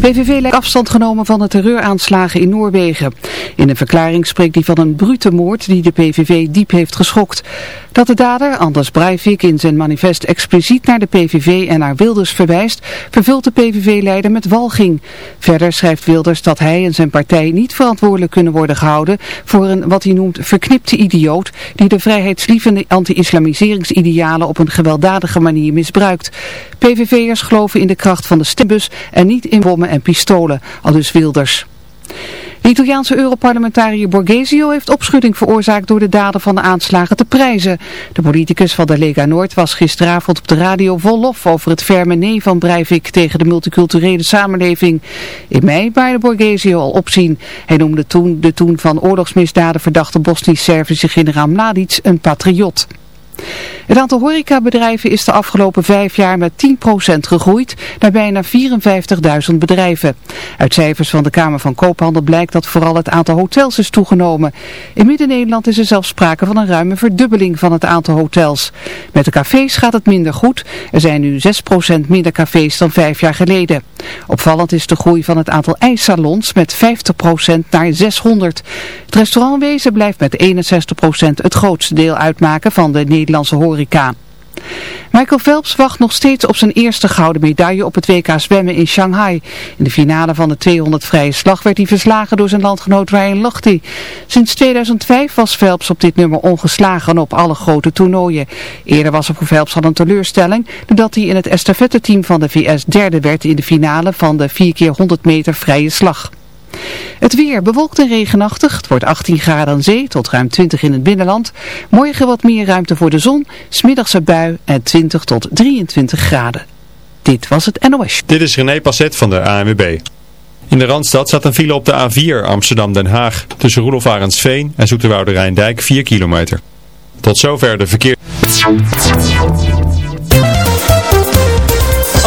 PVV lijkt afstand genomen van de terreuraanslagen in Noorwegen. In een verklaring spreekt hij van een brute moord die de PVV diep heeft geschokt. Dat de dader, Anders Breivik, in zijn manifest expliciet naar de PVV en naar Wilders verwijst, vervult de PVV-leider met walging. Verder schrijft Wilders dat hij en zijn partij niet verantwoordelijk kunnen worden gehouden voor een, wat hij noemt, verknipte idioot die de vrijheidslievende anti-islamiseringsidealen op een gewelddadige manier misbruikt. PVV'ers geloven in de kracht van de stembus en niet in bommen en pistolen, al dus Wilders. De Italiaanse Europarlementariër Borghesio heeft opschudding veroorzaakt door de daden van de aanslagen te prijzen. De politicus van de Lega Noord was gisteravond op de radio vol lof over het ferme nee van Breivik tegen de multiculturele samenleving. In mei baarde Borghesio al opzien. Hij noemde toen de toen van oorlogsmisdaden verdachte Bosnisch-Servische generaal Mladic een patriot. Het aantal horecabedrijven is de afgelopen vijf jaar met 10% gegroeid naar bijna 54.000 bedrijven. Uit cijfers van de Kamer van Koophandel blijkt dat vooral het aantal hotels is toegenomen. In Midden-Nederland is er zelfs sprake van een ruime verdubbeling van het aantal hotels. Met de cafés gaat het minder goed. Er zijn nu 6% minder cafés dan vijf jaar geleden. Opvallend is de groei van het aantal ijssalons met 50% naar 600. Het restaurantwezen blijft met 61% het grootste deel uitmaken van de Nederlandse horeca. Michael Phelps wacht nog steeds op zijn eerste gouden medaille op het WK zwemmen in Shanghai. In de finale van de 200 vrije slag werd hij verslagen door zijn landgenoot Ryan Lochte. Sinds 2005 was Phelps op dit nummer ongeslagen op alle grote toernooien. Eerder was er voor Phelps al een teleurstelling doordat hij in het estafette-team van de VS derde werd in de finale van de 4x100 meter vrije slag. Het weer bewolkt en regenachtig. Het wordt 18 graden aan zee tot ruim 20 in het binnenland. Morgen wat meer ruimte voor de zon. Smiddags bui en 20 tot 23 graden. Dit was het NOS. Dit is René Passet van de ANWB. In de Randstad staat een file op de A4 Amsterdam-Den Haag. Tussen Roelof Arendsveen en Zoeterwoude Rijndijk 4 kilometer. Tot zover de verkeer...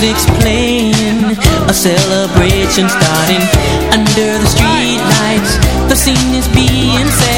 music's playing A celebration starting Under the street lights. The scene is being set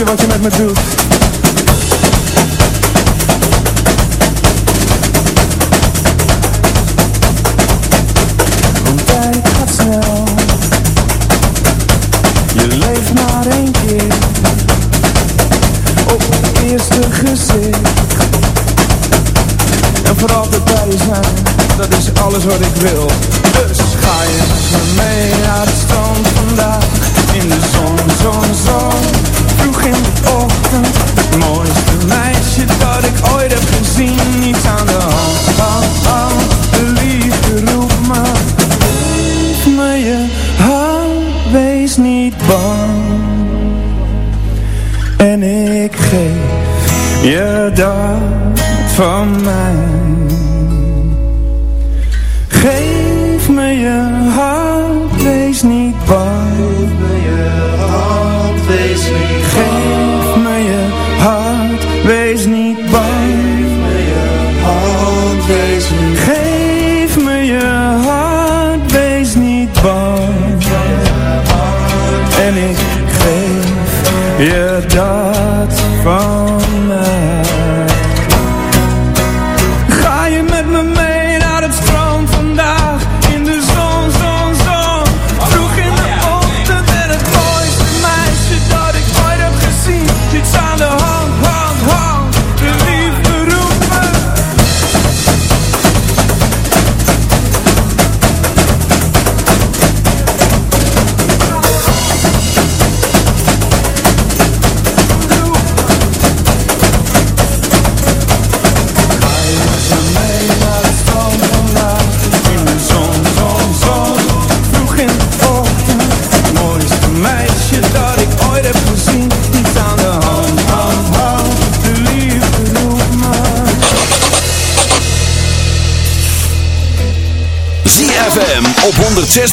you what you make me do?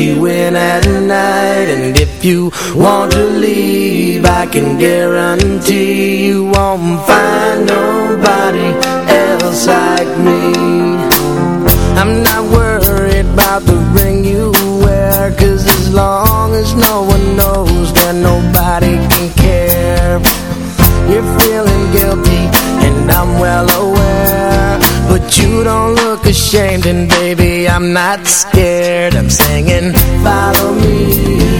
you in at night. And if you want to leave I can guarantee you won't find nobody else like me. I'm not worried about the ring you wear Cause as long as no one knows Then nobody can care. You're feeling guilty and I'm well aware. But you don't look ashamed and baby I'm not scared I'm singing. Follow me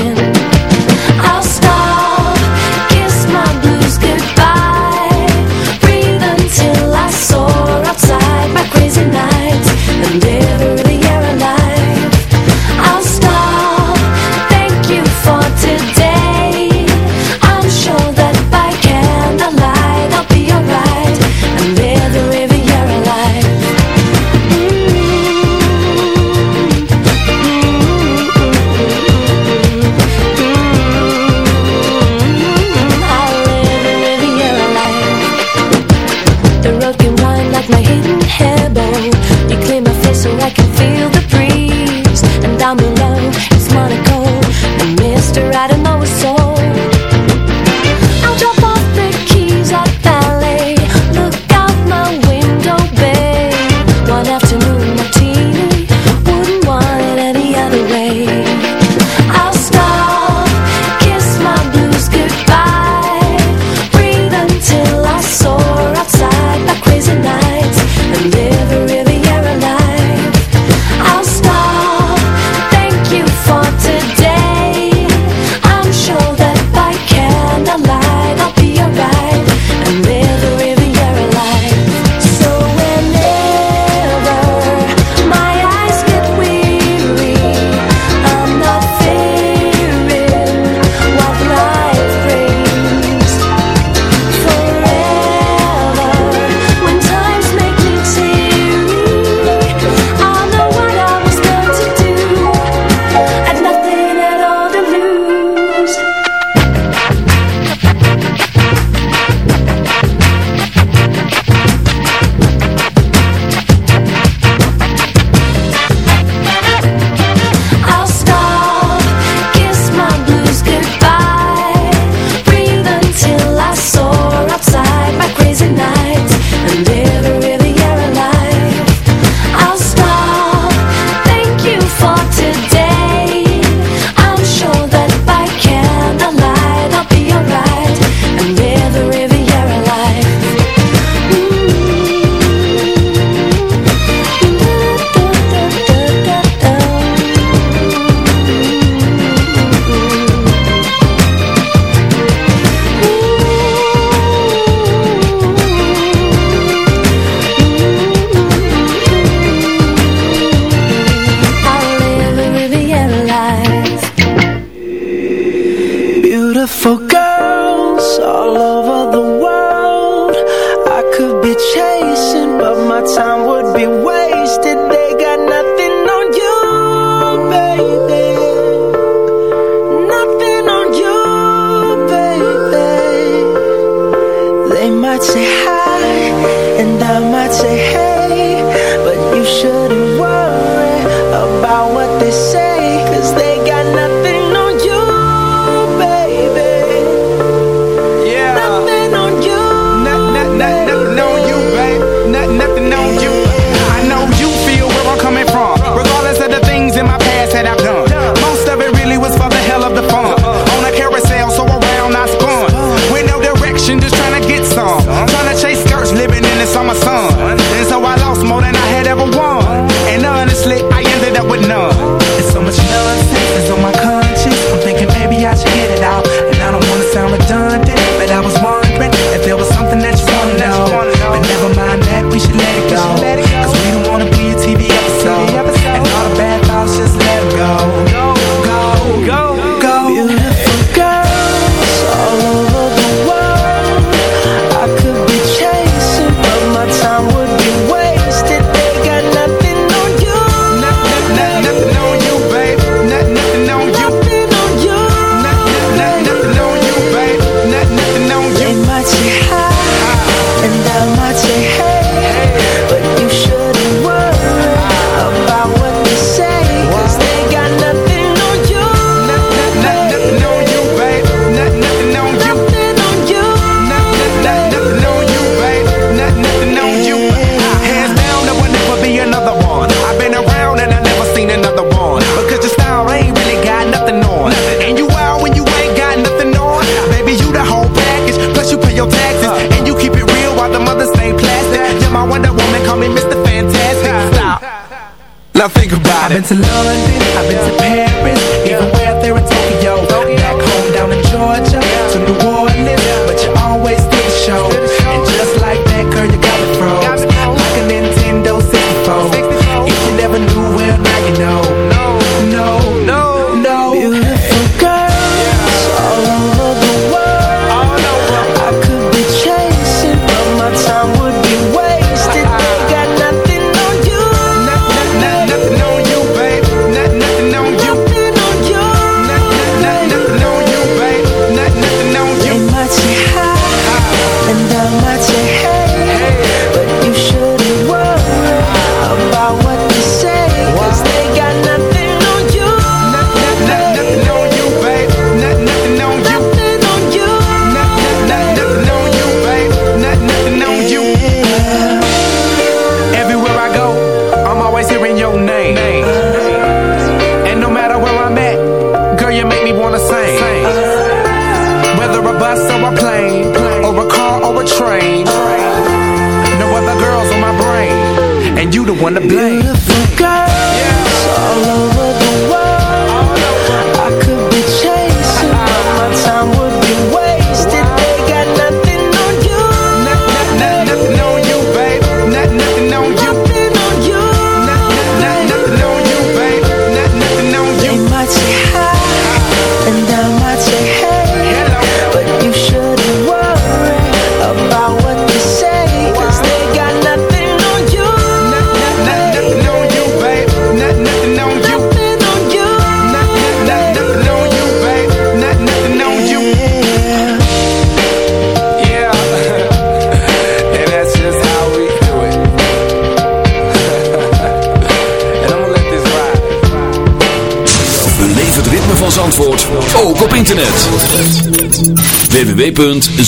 love.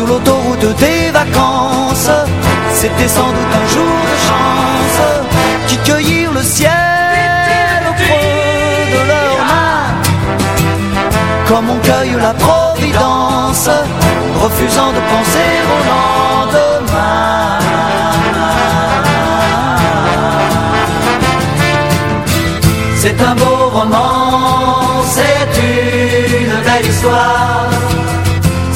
sur l'autoroute des vacances. C'était sans doute un jour de chance qui cueillirent le ciel au creux de leurs mains, comme on cueille la providence, refusant de penser au lendemain. C'est un beau roman, c'est une belle histoire,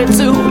attitude,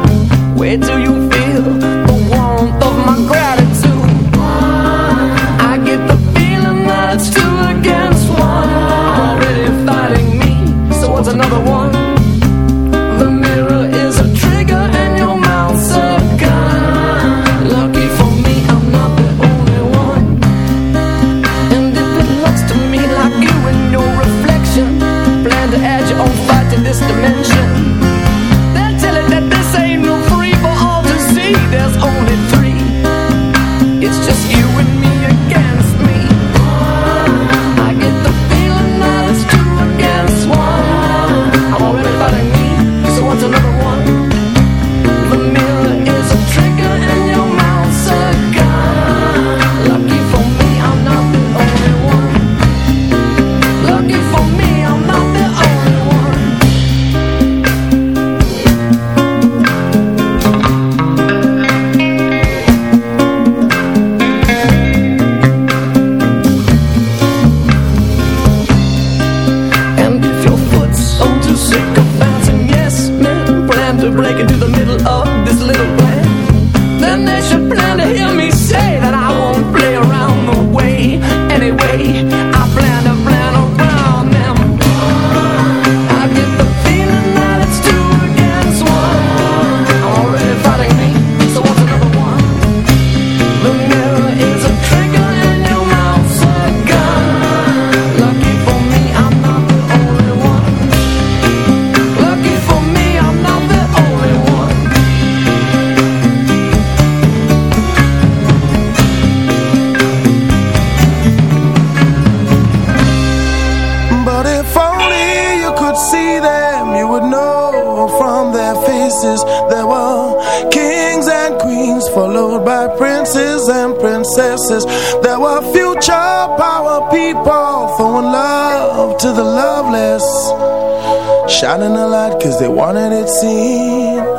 to the loveless Shining a light cause they wanted it seen.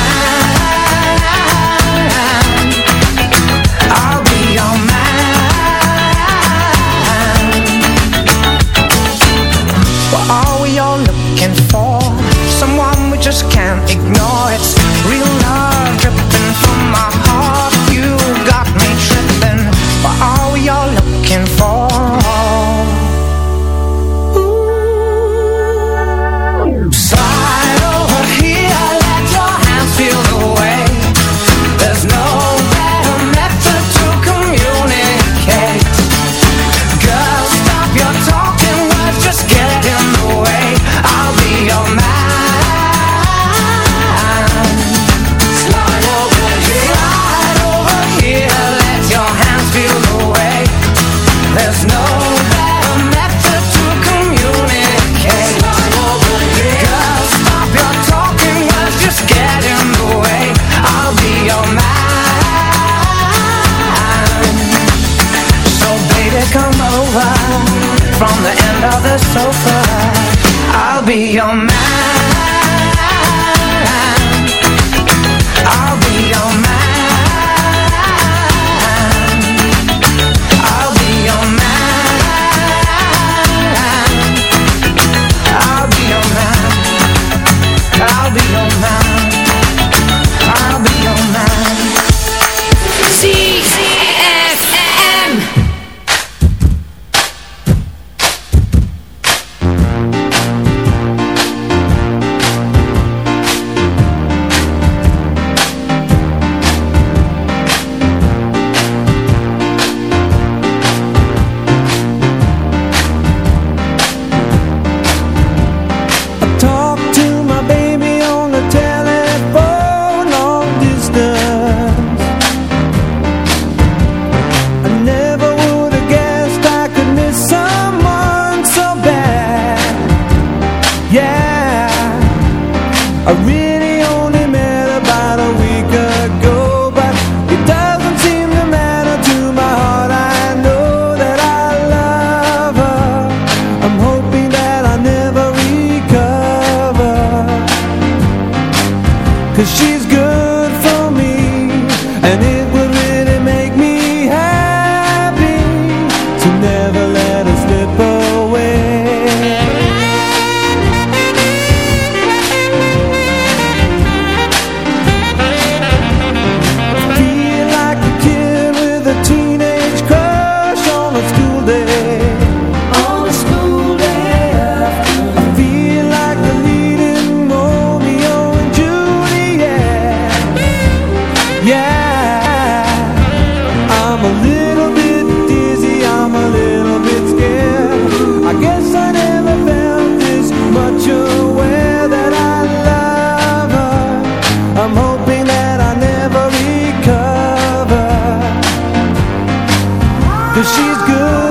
Cause she's good.